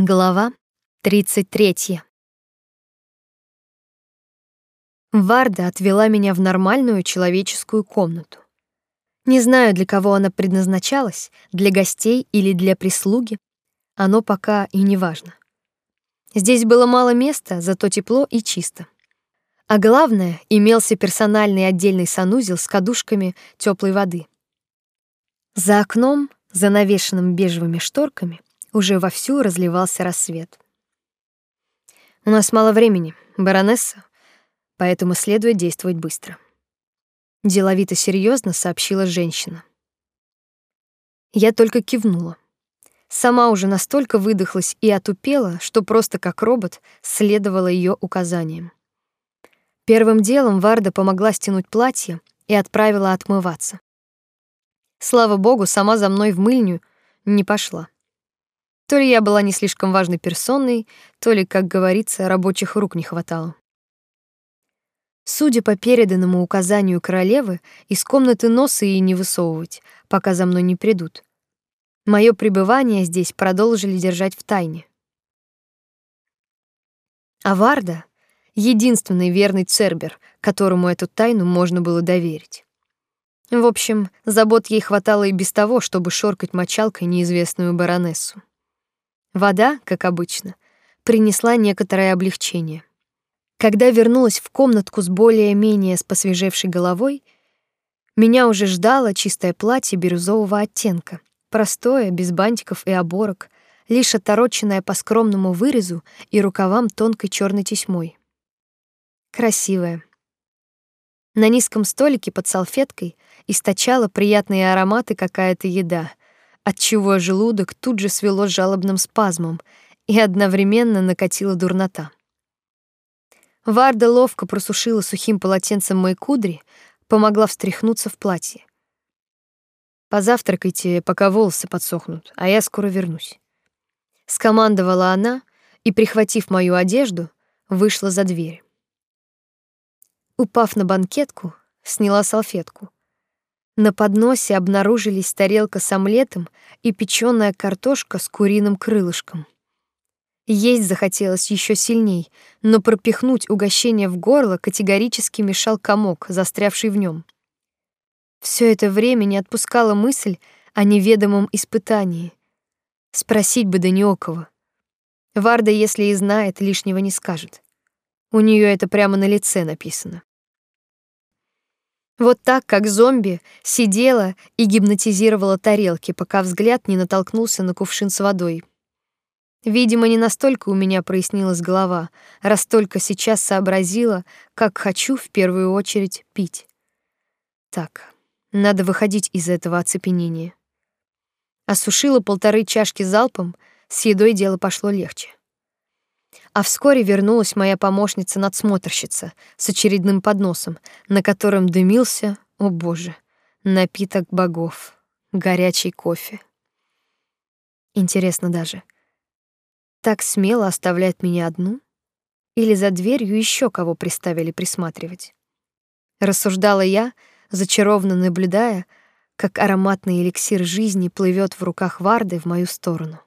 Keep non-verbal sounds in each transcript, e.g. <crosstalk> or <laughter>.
Глава 33. Варда отвела меня в нормальную человеческую комнату. Не знаю, для кого она предназначалась, для гостей или для прислуги. Оно пока и не важно. Здесь было мало места, зато тепло и чисто. А главное, имелся персональный отдельный санузел с кадушками теплой воды. За окном, занавешенным бежевыми шторками, уже вовсю разливался рассвет. У нас мало времени, баронесса, поэтому следует действовать быстро. Деловито серьезно сообщила женщина. Я только кивнула. Сама уже настолько выдохлась и отупела, что просто как робот следовала ее указаниям. Первым делом Варда помогла стянуть платье и отправила отмываться. Слава богу, сама за мной в мыльню не пошла. То ли я была не слишком важной персоной, то ли, как говорится, рабочих рук не хватало. Судя по переданному указанию королевы, из комнаты носа и не высовывать, пока за мной не придут. Мое пребывание здесь продолжили держать в тайне. А Варда — единственный верный цербер, которому эту тайну можно было доверить. В общем, забот ей хватало и без того, чтобы шоркать мочалкой неизвестную баронессу. Вода, как обычно, принесла некоторое облегчение. Когда вернулась в комнатку с более-менее с посвежевшей головой, меня уже ждало чистое платье бирюзового оттенка, простое, без бантиков и оборок, лишь отороченное по скромному вырезу и рукавам тонкой черной тесьмой. Красивое. На низком столике под салфеткой источала приятные ароматы какая-то еда, отчего желудок тут же свело жалобным спазмом и одновременно накатила дурнота. Варда ловко просушила сухим полотенцем мои кудри, помогла встряхнуться в платье. Позавтракайте, пока волосы подсохнут, а я скоро вернусь. Скомандовала она и, прихватив мою одежду, вышла за дверь. Упав на банкетку, сняла салфетку. На подносе обнаружились тарелка с омлетом и печеная картошка с куриным крылышком. Есть захотелось еще сильней, но пропихнуть угощение в горло категорически мешал комок, застрявший в нем. Все это время не отпускала мысль о неведомом испытании. Спросить бы да не у кого. Варда, если и знает, лишнего не скажет. У нее это прямо на лице написано. Вот так, как зомби, сидела и гипнотизировала тарелки, пока взгляд не натолкнулся на кувшин с водой. Видимо, не настолько у меня прояснилась голова, раз только сейчас сообразила, как хочу в первую очередь пить. Так, надо выходить из этого оцепенения. Осушила полторы чашки залпом, с едой дело пошло легче. А вскоре вернулась моя помощница-надсмотрщица с очередным подносом, на котором дымился, о боже, напиток богов, горячий кофе. Интересно даже, так смело оставляет меня одну? Или за дверью еще кого приставили присматривать? Рассуждала я, зачарованно наблюдая, как ароматный эликсир жизни плывет в руках Варды в мою сторону.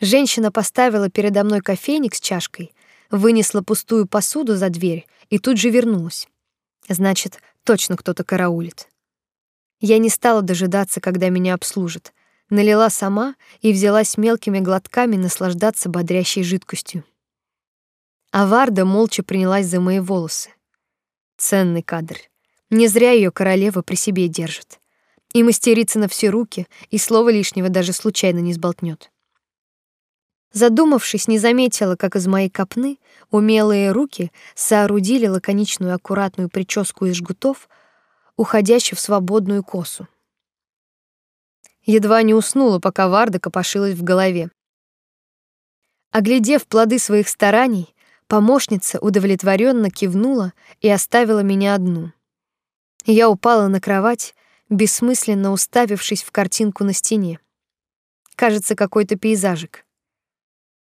Женщина поставила передо мной кофейник с чашкой, вынесла пустую посуду за дверь и тут же вернулась. Значит, точно кто-то караулит. Я не стала дожидаться, когда меня обслужат. Налила сама и взялась мелкими глотками наслаждаться бодрящей жидкостью. А Варда молча принялась за мои волосы. Ценный кадр. Не зря ее королева при себе держит. И мастерица на все руки, и слова лишнего даже случайно не сболтнет. Задумавшись, не заметила, как из моей копны умелые руки соорудили лаконичную аккуратную прическу из жгутов, уходящую в свободную косу. Едва не уснула, пока Варда копошилась в голове. Оглядев плоды своих стараний, помощница удовлетворенно кивнула и оставила меня одну. Я упала на кровать, бессмысленно уставившись в картинку на стене. Кажется, какой-то пейзажик.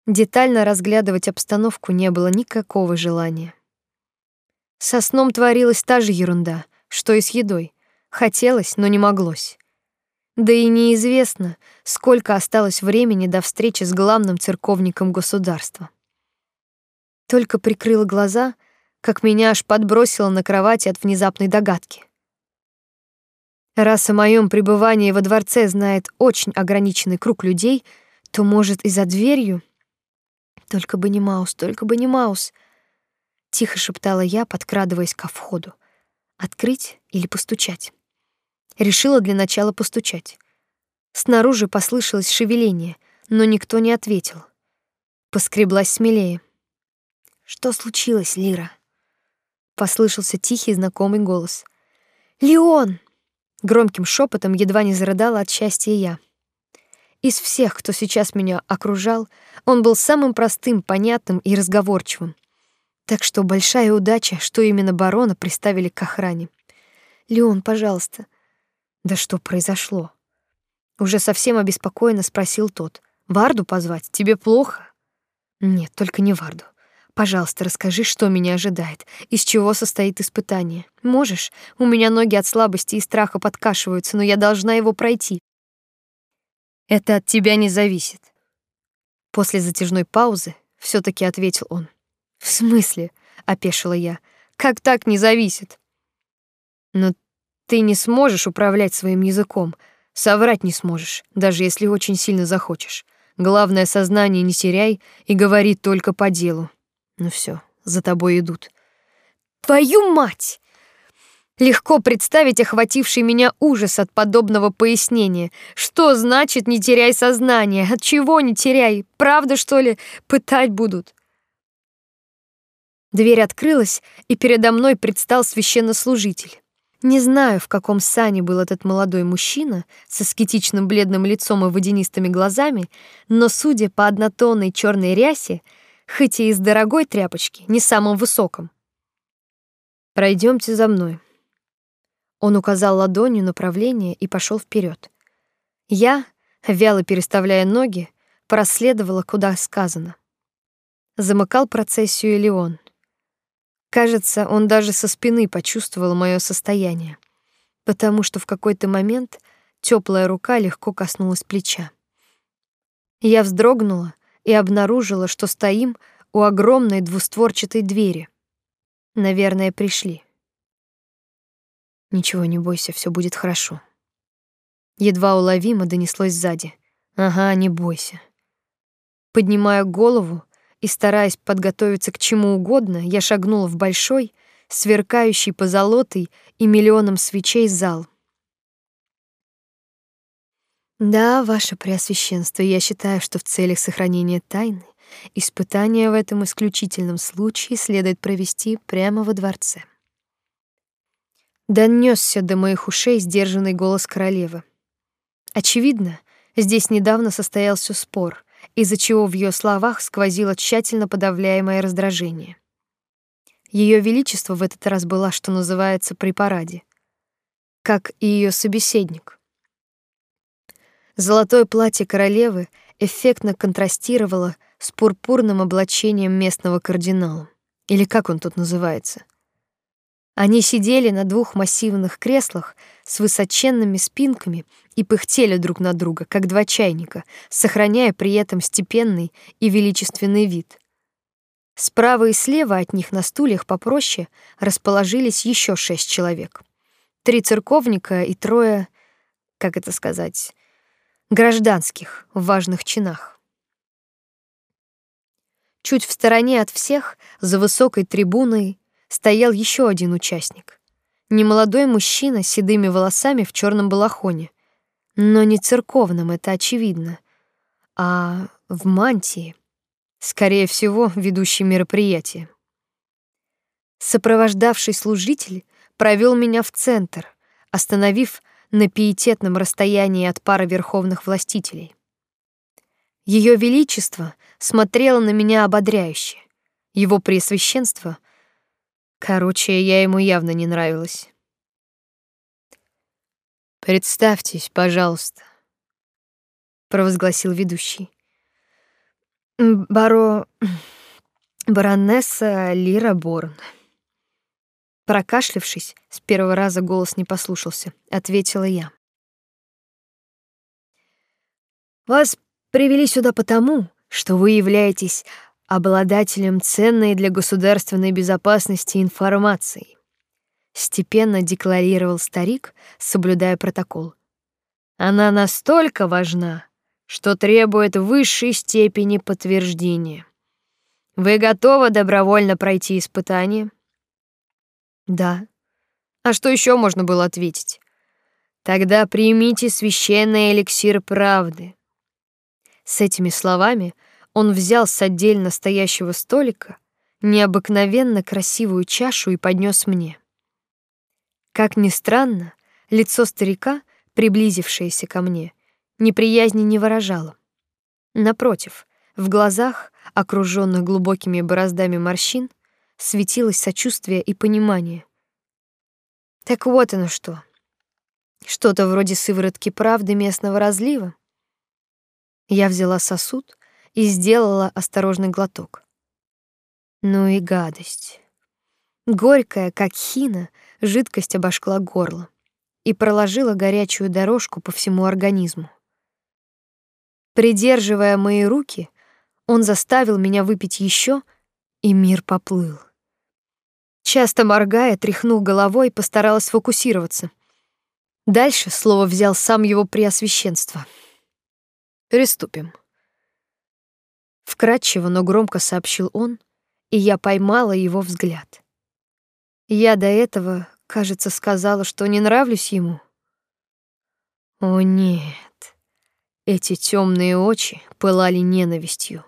Детально разглядывать обстановку не было никакого желания. Со сном творилась та же ерунда, что и с едой. Хотелось, но не моглось. Да и неизвестно, сколько осталось времени до встречи с главным церковником государства. Только прикрыла глаза, как меня аж подбросило на кровати от внезапной догадки. Раз о моем пребывании во дворце знает очень ограниченный круг людей, то, может, и за дверью? Только бы не Маус, только бы не Маус. Тихо шептала я, подкрадываясь ко входу. Открыть или постучать? Решила для начала постучать. Снаружи послышалось шевеление, но никто не ответил. Поскреблась смелее. Что случилось, Лира? Послышался тихий знакомый голос. Леон! Громким шепотом едва не зарыдала от счастья я. Из всех, кто сейчас меня окружал, он был самым простым, понятным и разговорчивым. Так что большая удача, что именно барона приставили к охране. Леон, пожалуйста. Да что произошло? Уже совсем обеспокоенно спросил тот. Варду позвать? Тебе плохо? Нет, только не Варду. Пожалуйста, расскажи, что меня ожидает, из чего состоит испытание. Можешь? У меня ноги от слабости и страха подкашиваются, но я должна его пройти. Это от тебя не зависит. После затяжной паузы все таки ответил он. В смысле? опешила я. Как так не зависит? Но ты не сможешь управлять своим языком, соврать не сможешь, даже если очень сильно захочешь. Главное сознание не теряй и говори только по делу. Ну все, за тобой идут. Твою мать! Легко представить охвативший меня ужас от подобного пояснения. Что значит не теряй сознание? От чего не теряй? Правда, что ли, пытать будут? Дверь открылась, и передо мной предстал священнослужитель. Не знаю, в каком сане был этот молодой мужчина со скетичным бледным лицом и водянистыми глазами, но судя по однотонной черной рясе, хоть и из дорогой тряпочки, не самым высоком. Пройдемте за мной. Он указал ладонью направление и пошел вперед. Я, вяло переставляя ноги, проследовала, куда сказано. Замыкал процессию Леон. Кажется, он даже со спины почувствовал мое состояние, потому что в какой-то момент теплая рука легко коснулась плеча. Я вздрогнула и обнаружила, что стоим у огромной двустворчатой двери. Наверное, пришли. Ничего не бойся, все будет хорошо. Едва уловимо донеслось сзади. Ага, не бойся. Поднимая голову и стараясь подготовиться к чему угодно, я шагнула в большой, сверкающий позолотой и миллионом свечей зал. Да, ваше преосвященство, я считаю, что в целях сохранения тайны испытание в этом исключительном случае следует провести прямо во дворце. Донесся до моих ушей сдержанный голос королевы. Очевидно, здесь недавно состоялся спор, из-за чего в ее словах сквозило тщательно подавляемое раздражение. Ее величество в этот раз была, что называется, при параде, как и ее собеседник. Золотое платье королевы эффектно контрастировало с пурпурным облачением местного кардинала, или как он тут называется. Они сидели на двух массивных креслах с высоченными спинками и пыхтели друг на друга, как два чайника, сохраняя при этом степенный и величественный вид. Справа и слева от них на стульях попроще расположились еще шесть человек. Три церковника и трое, как это сказать, гражданских в важных чинах. Чуть в стороне от всех, за высокой трибуной, стоял еще один участник. Немолодой мужчина с седыми волосами в черном балахоне, но не церковном, это очевидно, а в мантии, скорее всего, ведущий мероприятие. Сопровождавший служитель провел меня в центр, остановив на пиететном расстоянии от пары верховных властителей. Ее величество смотрело на меня ободряюще. Его преосвященство, короче, я ему явно не нравилась. Представьтесь, пожалуйста, провозгласил ведущий. Баро <clears throat> баронесса Лира Борн. Прокашлявшись, с первого раза голос не послушался, ответила я. Вас привели сюда потому, что вы являетесь обладателем ценной для государственной безопасности информации. Степенно декларировал старик, соблюдая протокол. Она настолько важна, что требует высшей степени подтверждения. Вы готовы добровольно пройти испытание? Да. А что еще можно было ответить? Тогда примите священный эликсир правды. С этими словами он взял с отдельно стоящего столика необыкновенно красивую чашу и поднес мне. Как ни странно, лицо старика, приблизившееся ко мне, неприязни не выражало. Напротив, в глазах, окружённых глубокими бороздами морщин, светилось сочувствие и понимание. Так вот оно что. Что-то вроде сыворотки правды местного разлива. Я взяла сосуд и сделала осторожный глоток. Ну и гадость. Горькая, как хина, жидкость обожгла горло и проложила горячую дорожку по всему организму. Придерживая мои руки, он заставил меня выпить еще, и мир поплыл. Часто моргая, тряхнул головой и постаралась фокусироваться. Дальше слово взял сам его преосвященство. Приступим. Вкратчиво, но громко сообщил он, и я поймала его взгляд. Я до этого, кажется, сказала, что не нравлюсь ему. О нет. Эти темные очи пылали ненавистью.